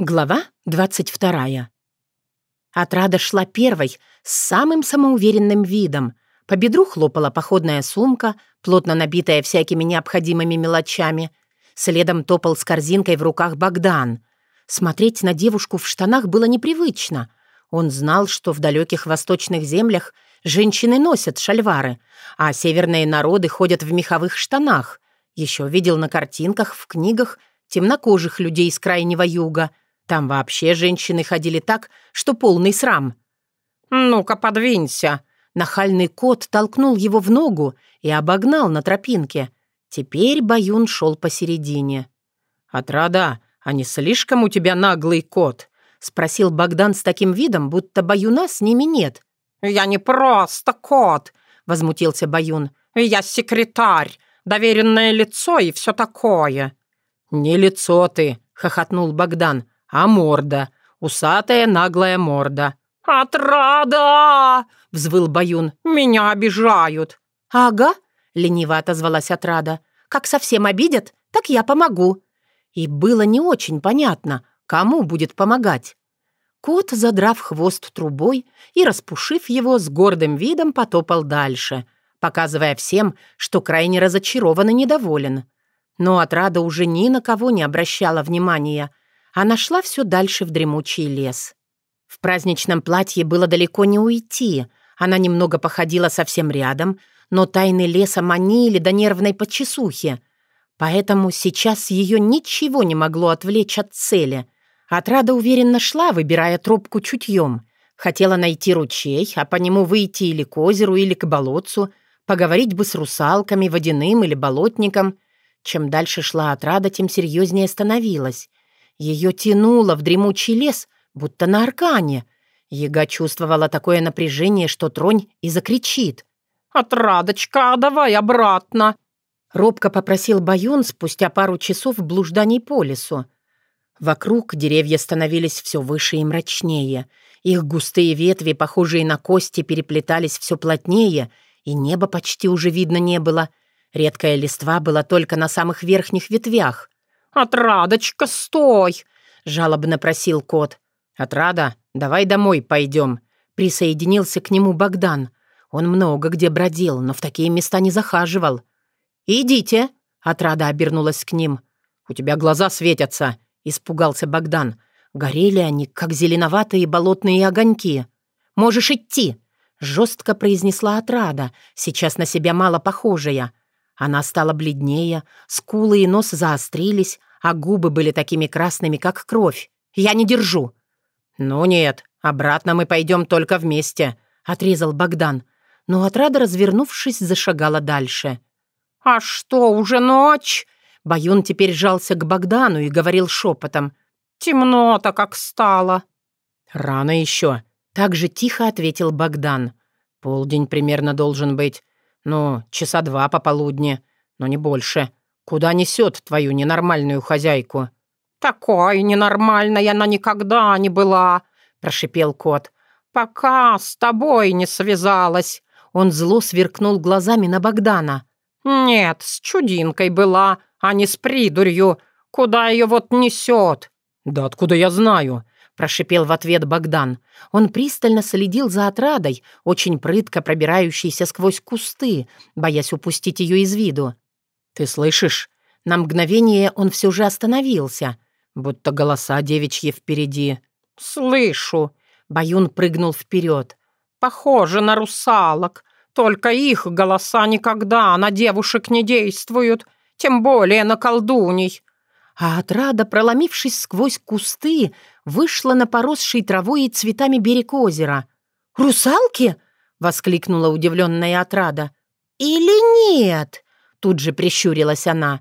Глава 22. Отрада шла первой, с самым самоуверенным видом. По бедру хлопала походная сумка, плотно набитая всякими необходимыми мелочами. Следом топал с корзинкой в руках Богдан. Смотреть на девушку в штанах было непривычно. Он знал, что в далеких восточных землях женщины носят шальвары, а северные народы ходят в меховых штанах. Еще видел на картинках, в книгах темнокожих людей с крайнего юга — там вообще женщины ходили так, что полный срам. «Ну-ка, подвинься!» Нахальный кот толкнул его в ногу и обогнал на тропинке. Теперь Баюн шел посередине. «Отрада, а не слишком у тебя наглый кот?» — спросил Богдан с таким видом, будто Баюна с ними нет. «Я не просто кот!» — возмутился Баюн. «Я секретарь, доверенное лицо и все такое». «Не лицо ты!» — хохотнул Богдан а морда. Усатая наглая морда». «Отрада!» — взвыл Баюн. «Меня обижают». «Ага», — лениво отозвалась Отрада. «Как совсем обидят, так я помогу». И было не очень понятно, кому будет помогать. Кот, задрав хвост трубой и распушив его, с гордым видом потопал дальше, показывая всем, что крайне разочарован и недоволен. Но отрада уже ни на кого не обращала внимания — она шла все дальше в дремучий лес. В праздничном платье было далеко не уйти. Она немного походила совсем рядом, но тайны леса манили до нервной подчесухи. Поэтому сейчас ее ничего не могло отвлечь от цели. Отрада уверенно шла, выбирая тропку чутьем. Хотела найти ручей, а по нему выйти или к озеру, или к болотцу, поговорить бы с русалками, водяным или болотником. Чем дальше шла отрада, тем серьезнее становилась. Ее тянуло в дремучий лес, будто на аркане. Ега чувствовала такое напряжение, что тронь и закричит. «Отрадочка, давай обратно!» Робко попросил Баюн спустя пару часов блужданий по лесу. Вокруг деревья становились все выше и мрачнее. Их густые ветви, похожие на кости, переплетались все плотнее, и небо почти уже видно не было. Редкая листва была только на самых верхних ветвях. «Отрадочка, стой!» — жалобно просил кот. «Отрада, давай домой пойдем», — присоединился к нему Богдан. Он много где бродил, но в такие места не захаживал. «Идите», — Отрада обернулась к ним. «У тебя глаза светятся», — испугался Богдан. Горели они, как зеленоватые болотные огоньки. «Можешь идти», — жестко произнесла Отрада, сейчас на себя мало похожая. Она стала бледнее, скулы и нос заострились, а губы были такими красными, как кровь. «Я не держу». «Ну нет, обратно мы пойдем только вместе», — отрезал Богдан. Но отрада, развернувшись, зашагала дальше. «А что, уже ночь?» Баюн теперь жался к Богдану и говорил шепотом. «Темно-то как стало». «Рано еще», — так же тихо ответил Богдан. «Полдень примерно должен быть. «Ну, часа два пополудни, но не больше. Куда несет твою ненормальную хозяйку?» «Такой ненормальной она никогда не была», — прошипел кот. «Пока с тобой не связалась». Он зло сверкнул глазами на Богдана. «Нет, с чудинкой была, а не с придурью. Куда ее вот несет?» «Да откуда я знаю?» — прошипел в ответ Богдан. Он пристально следил за отрадой, очень прытко пробирающейся сквозь кусты, боясь упустить ее из виду. «Ты слышишь?» На мгновение он все же остановился, будто голоса девичьи впереди. «Слышу!» — Баюн прыгнул вперед. «Похоже на русалок. Только их голоса никогда на девушек не действуют, тем более на колдуней а отрада, проломившись сквозь кусты, вышла на поросший травой и цветами берег озера. «Русалки?» — воскликнула удивленная отрада. «Или нет?» — тут же прищурилась она.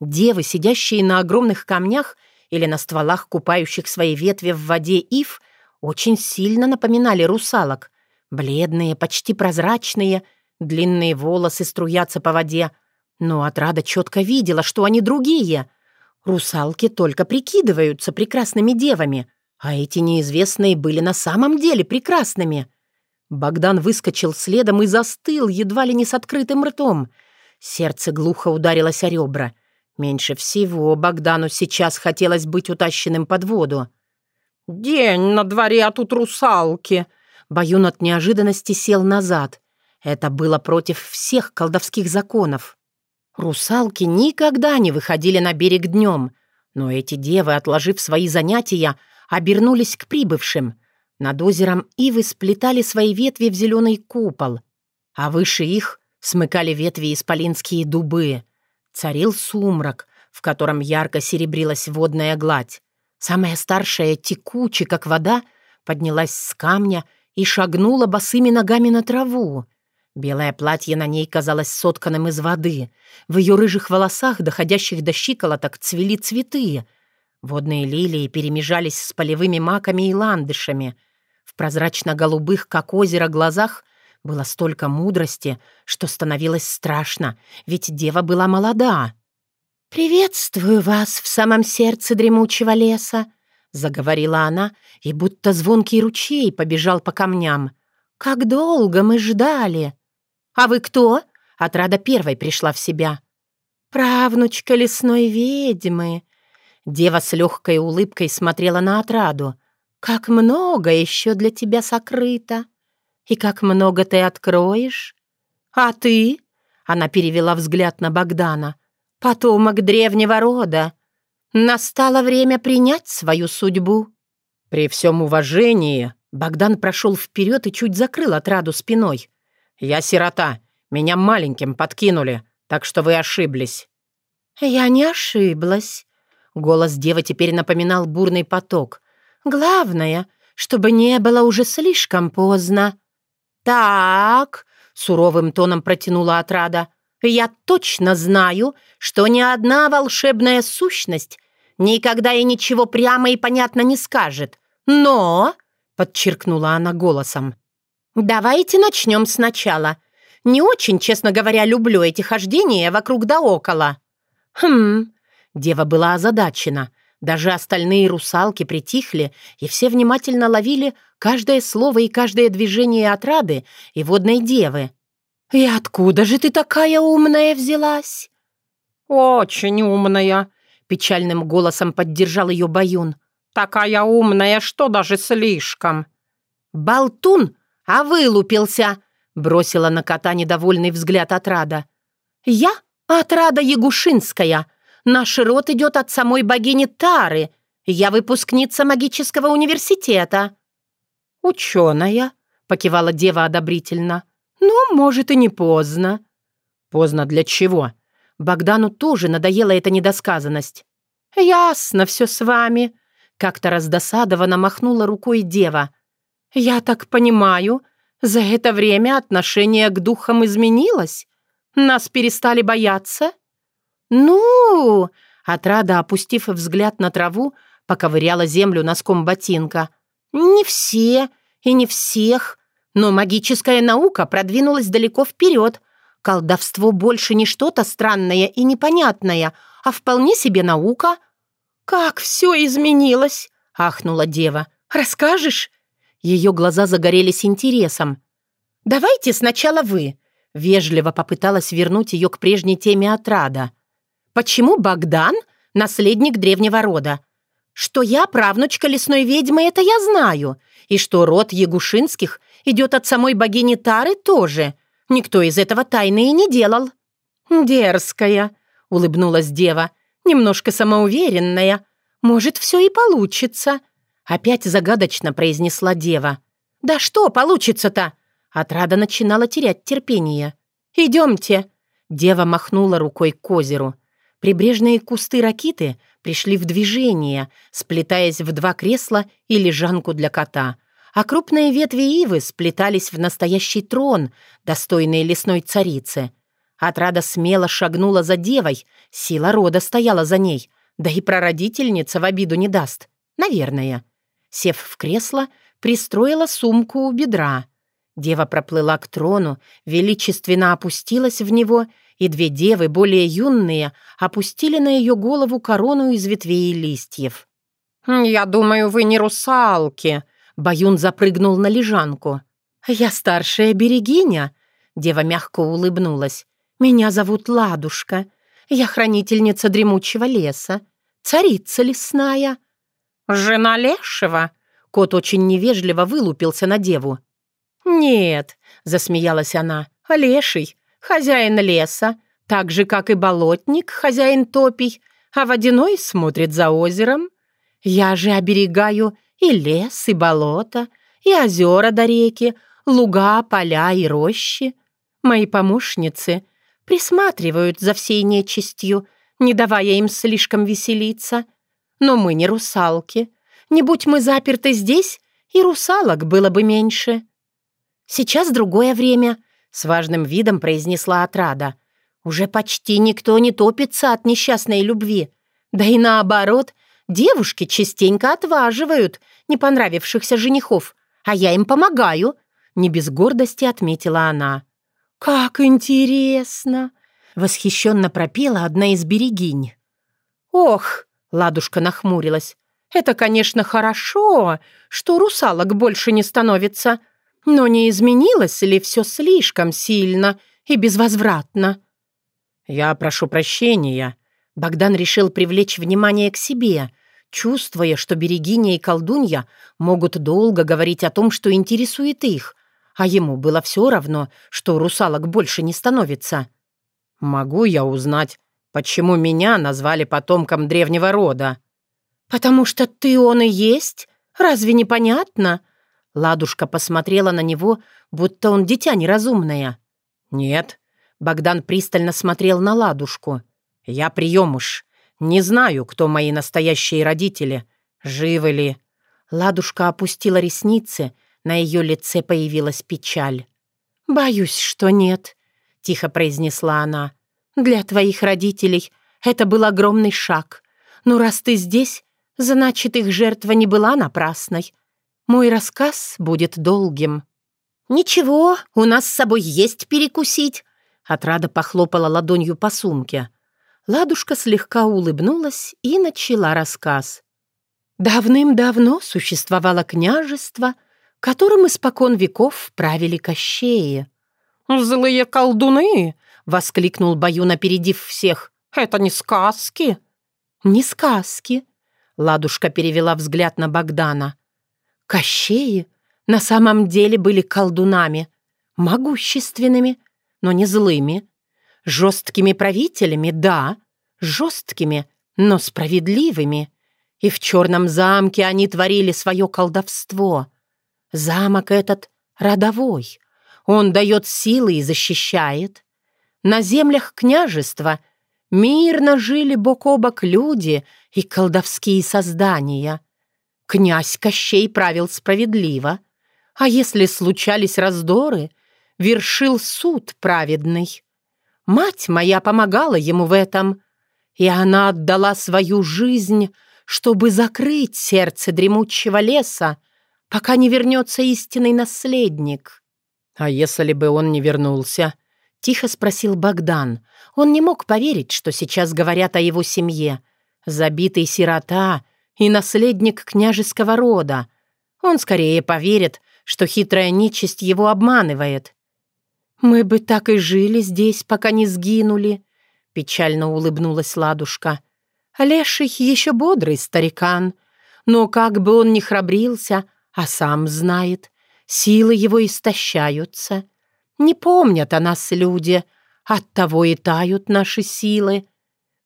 Девы, сидящие на огромных камнях или на стволах, купающих свои ветви в воде ив, очень сильно напоминали русалок. Бледные, почти прозрачные, длинные волосы струятся по воде. Но отрада четко видела, что они другие — Русалки только прикидываются прекрасными девами, а эти неизвестные были на самом деле прекрасными. Богдан выскочил следом и застыл, едва ли не с открытым ртом. Сердце глухо ударилось о ребра. Меньше всего Богдану сейчас хотелось быть утащенным под воду. «День на дворе, а тут русалки!» Баюн от неожиданности сел назад. Это было против всех колдовских законов. Русалки никогда не выходили на берег днем, но эти девы, отложив свои занятия, обернулись к прибывшим. Над озером ивы сплетали свои ветви в зеленый купол, а выше их смыкали ветви исполинские дубы. Царил сумрак, в котором ярко серебрилась водная гладь. Самая старшая, текучая, как вода, поднялась с камня и шагнула босыми ногами на траву. Белое платье на ней казалось сотканным из воды. В ее рыжих волосах, доходящих до щиколоток, цвели цветы. Водные лилии перемежались с полевыми маками и ландышами. В прозрачно-голубых, как озеро, глазах было столько мудрости, что становилось страшно, ведь дева была молода. «Приветствую вас в самом сердце дремучего леса», — заговорила она, и будто звонкий ручей побежал по камням. «Как долго мы ждали!» «А вы кто?» — отрада первой пришла в себя. «Правнучка лесной ведьмы». Дева с легкой улыбкой смотрела на отраду. «Как много еще для тебя сокрыто!» И как много ты откроешь? А ты?» Она перевела взгляд на Богдана. «Потомок древнего рода. Настало время принять свою судьбу». «При всем уважении...» Богдан прошел вперед и чуть закрыл отраду спиной. «Я сирота. Меня маленьким подкинули, так что вы ошиблись». «Я не ошиблась». Голос девы теперь напоминал бурный поток. «Главное, чтобы не было уже слишком поздно». «Так», — суровым тоном протянула отрада, «я точно знаю, что ни одна волшебная сущность никогда и ничего прямо и понятно не скажет. Но», — подчеркнула она голосом, «давайте начнем сначала. Не очень, честно говоря, люблю эти хождения вокруг да около». «Хм...» Дева была озадачена. Даже остальные русалки притихли, и все внимательно ловили каждое слово и каждое движение отрады и водной девы. «И откуда же ты такая умная взялась?» «Очень умная», — печальным голосом поддержал ее Баюн. «Такая умная, что даже слишком». «Болтун, а вылупился!» — бросила на кота недовольный взгляд отрада. «Я отрада Ягушинская», Наш род идет от самой богини Тары. Я выпускница магического университета». «Ученая», — покивала дева одобрительно. «Ну, может, и не поздно». «Поздно для чего?» Богдану тоже надоела эта недосказанность. «Ясно все с вами», — как-то раздосадованно махнула рукой дева. «Я так понимаю, за это время отношение к духам изменилось? Нас перестали бояться?» «Ну!» — отрада, опустив взгляд на траву, поковыряла землю носком ботинка. «Не все и не всех, но магическая наука продвинулась далеко вперед. Колдовство больше не что-то странное и непонятное, а вполне себе наука». «Как все изменилось!» — ахнула дева. «Расскажешь?» Ее глаза загорелись интересом. «Давайте сначала вы», — вежливо попыталась вернуть ее к прежней теме отрада. Почему Богдан — наследник древнего рода? Что я правнучка лесной ведьмы, это я знаю. И что род Ягушинских идет от самой богини Тары тоже. Никто из этого тайны и не делал. «Дерзкая», — улыбнулась дева, немножко самоуверенная. «Может, все и получится», — опять загадочно произнесла дева. «Да что получится-то?» Отрада начинала терять терпение. «Идемте». Дева махнула рукой к озеру. Прибрежные кусты ракиты пришли в движение, сплетаясь в два кресла и лежанку для кота, а крупные ветви ивы сплетались в настоящий трон, достойный лесной царицы. Отрада смело шагнула за девой, сила рода стояла за ней, да и прародительница в обиду не даст. Наверное. Сев в кресло, пристроила сумку у бедра. Дева проплыла к трону, величественно опустилась в него и две девы, более юные, опустили на ее голову корону из ветвей и листьев. «Хм, «Я думаю, вы не русалки», — Баюн запрыгнул на лежанку. «Я старшая берегиня», — дева мягко улыбнулась. «Меня зовут Ладушка. Я хранительница дремучего леса, царица лесная». «Жена лешего?» Кот очень невежливо вылупился на деву. «Нет», — засмеялась она, — «леший, хозяин леса, так же, как и болотник, хозяин топий, а водяной смотрит за озером. Я же оберегаю и лес, и болото, и озера до реки, луга, поля и рощи. Мои помощницы присматривают за всей нечистью, не давая им слишком веселиться. Но мы не русалки. Не будь мы заперты здесь, и русалок было бы меньше. Сейчас другое время, — с важным видом произнесла отрада. Уже почти никто не топится от несчастной любви. Да и наоборот, девушки частенько отваживают не понравившихся женихов, а я им помогаю, — не без гордости отметила она. «Как интересно!» — восхищенно пропела одна из берегинь. «Ох!» — Ладушка нахмурилась. «Это, конечно, хорошо, что русалок больше не становится, но не изменилось ли все слишком сильно и безвозвратно?» «Я прошу прощения». Богдан решил привлечь внимание к себе, чувствуя, что Берегиня и колдунья могут долго говорить о том, что интересует их, а ему было все равно, что русалок больше не становится. «Могу я узнать, почему меня назвали потомком древнего рода?» «Потому что ты он и есть? Разве непонятно?» Ладушка посмотрела на него, будто он дитя неразумное. «Нет». Богдан пристально смотрел на Ладушку. «Я приемыш. Не знаю, кто мои настоящие родители. Живы ли?» Ладушка опустила ресницы, на ее лице появилась печаль. «Боюсь, что нет», — тихо произнесла она. «Для твоих родителей это был огромный шаг. Но раз ты здесь, значит, их жертва не была напрасной. Мой рассказ будет долгим». «Ничего, у нас с собой есть перекусить», — отрада похлопала ладонью по сумке. Ладушка слегка улыбнулась и начала рассказ. Давным-давно существовало княжество, которым испокон веков правили кощеи. «Злые колдуны!» — воскликнул Баюн, опередив всех. «Это не сказки!» «Не сказки!» — Ладушка перевела взгляд на Богдана. Кощеи на самом деле были колдунами, могущественными, но не злыми. Жесткими правителями, да, жесткими, но справедливыми. И в черном замке они творили свое колдовство. Замок этот родовой. Он дает силы и защищает. На землях княжества мирно жили бок о бок люди и колдовские создания — Князь Кощей правил справедливо, а если случались раздоры, вершил суд праведный. Мать моя помогала ему в этом, и она отдала свою жизнь, чтобы закрыть сердце дремучего леса, пока не вернется истинный наследник. «А если бы он не вернулся?» — тихо спросил Богдан. Он не мог поверить, что сейчас говорят о его семье. Забитый сирота и наследник княжеского рода. Он скорее поверит, что хитрая нечисть его обманывает. «Мы бы так и жили здесь, пока не сгинули», — печально улыбнулась Ладушка. «Леший еще бодрый старикан, но как бы он ни храбрился, а сам знает, силы его истощаются. Не помнят о нас люди, оттого и тают наши силы.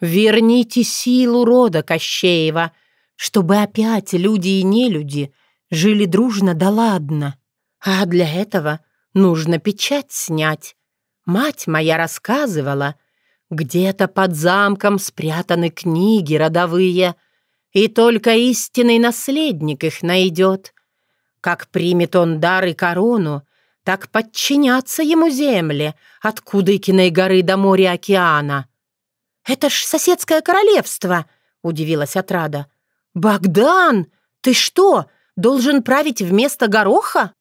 Верните силу рода Кощеева, чтобы опять люди и нелюди жили дружно да ладно. А для этого нужно печать снять. Мать моя рассказывала, где-то под замком спрятаны книги родовые, и только истинный наследник их найдет. Как примет он дар и корону, так подчиняться ему земле, от Кудыкиной горы до моря океана. «Это ж соседское королевство!» — удивилась отрада. «Богдан, ты что, должен править вместо гороха?»